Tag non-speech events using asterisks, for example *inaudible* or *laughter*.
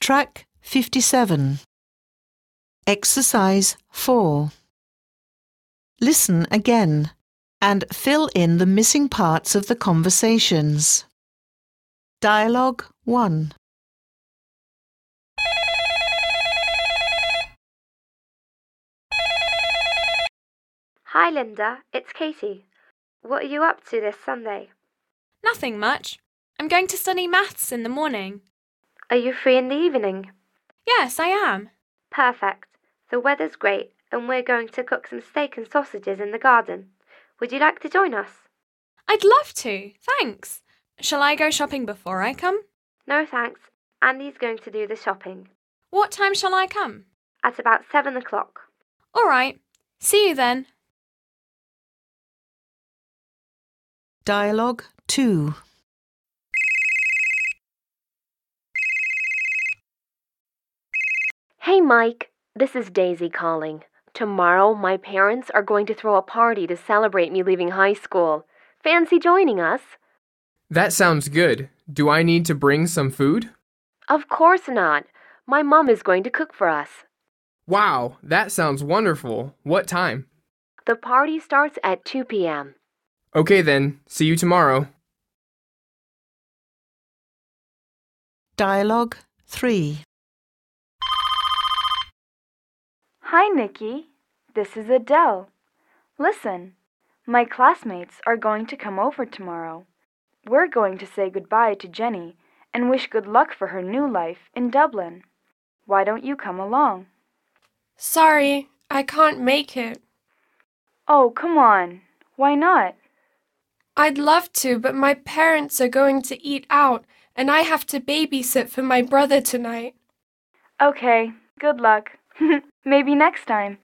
Track 57. Exercise 4. Listen again and fill in the missing parts of the conversations. Dialogue 1. Hi, Linda. It's Katie. What are you up to this Sunday? Nothing much. I'm going to study maths in the morning. Are you free in the evening? Yes, I am. Perfect. The weather's great, and we're going to cook some steak and sausages in the garden. Would you like to join us? I'd love to. Thanks. Shall I go shopping before I come? No, thanks. Andy's going to do the shopping. What time shall I come? At about seven o'clock. All right. See you then. Dialogue 2. Hey, Mike. This is Daisy calling. Tomorrow, my parents are going to throw a party to celebrate me leaving high school. Fancy joining us? That sounds good. Do I need to bring some food? Of course not. My mom is going to cook for us. Wow, that sounds wonderful. What time? The party starts at 2 p.m. Okay then, see you tomorrow. Dialogue 3. Hi, Nikki. This is Adele. Listen, my classmates are going to come over tomorrow. We're going to say goodbye to Jenny and wish good luck for her new life in Dublin. Why don't you come along? Sorry, I can't make it. Oh, come on. Why not? I'd love to, but my parents are going to eat out and I have to babysit for my brother tonight. Okay, good luck. *laughs* Maybe next time.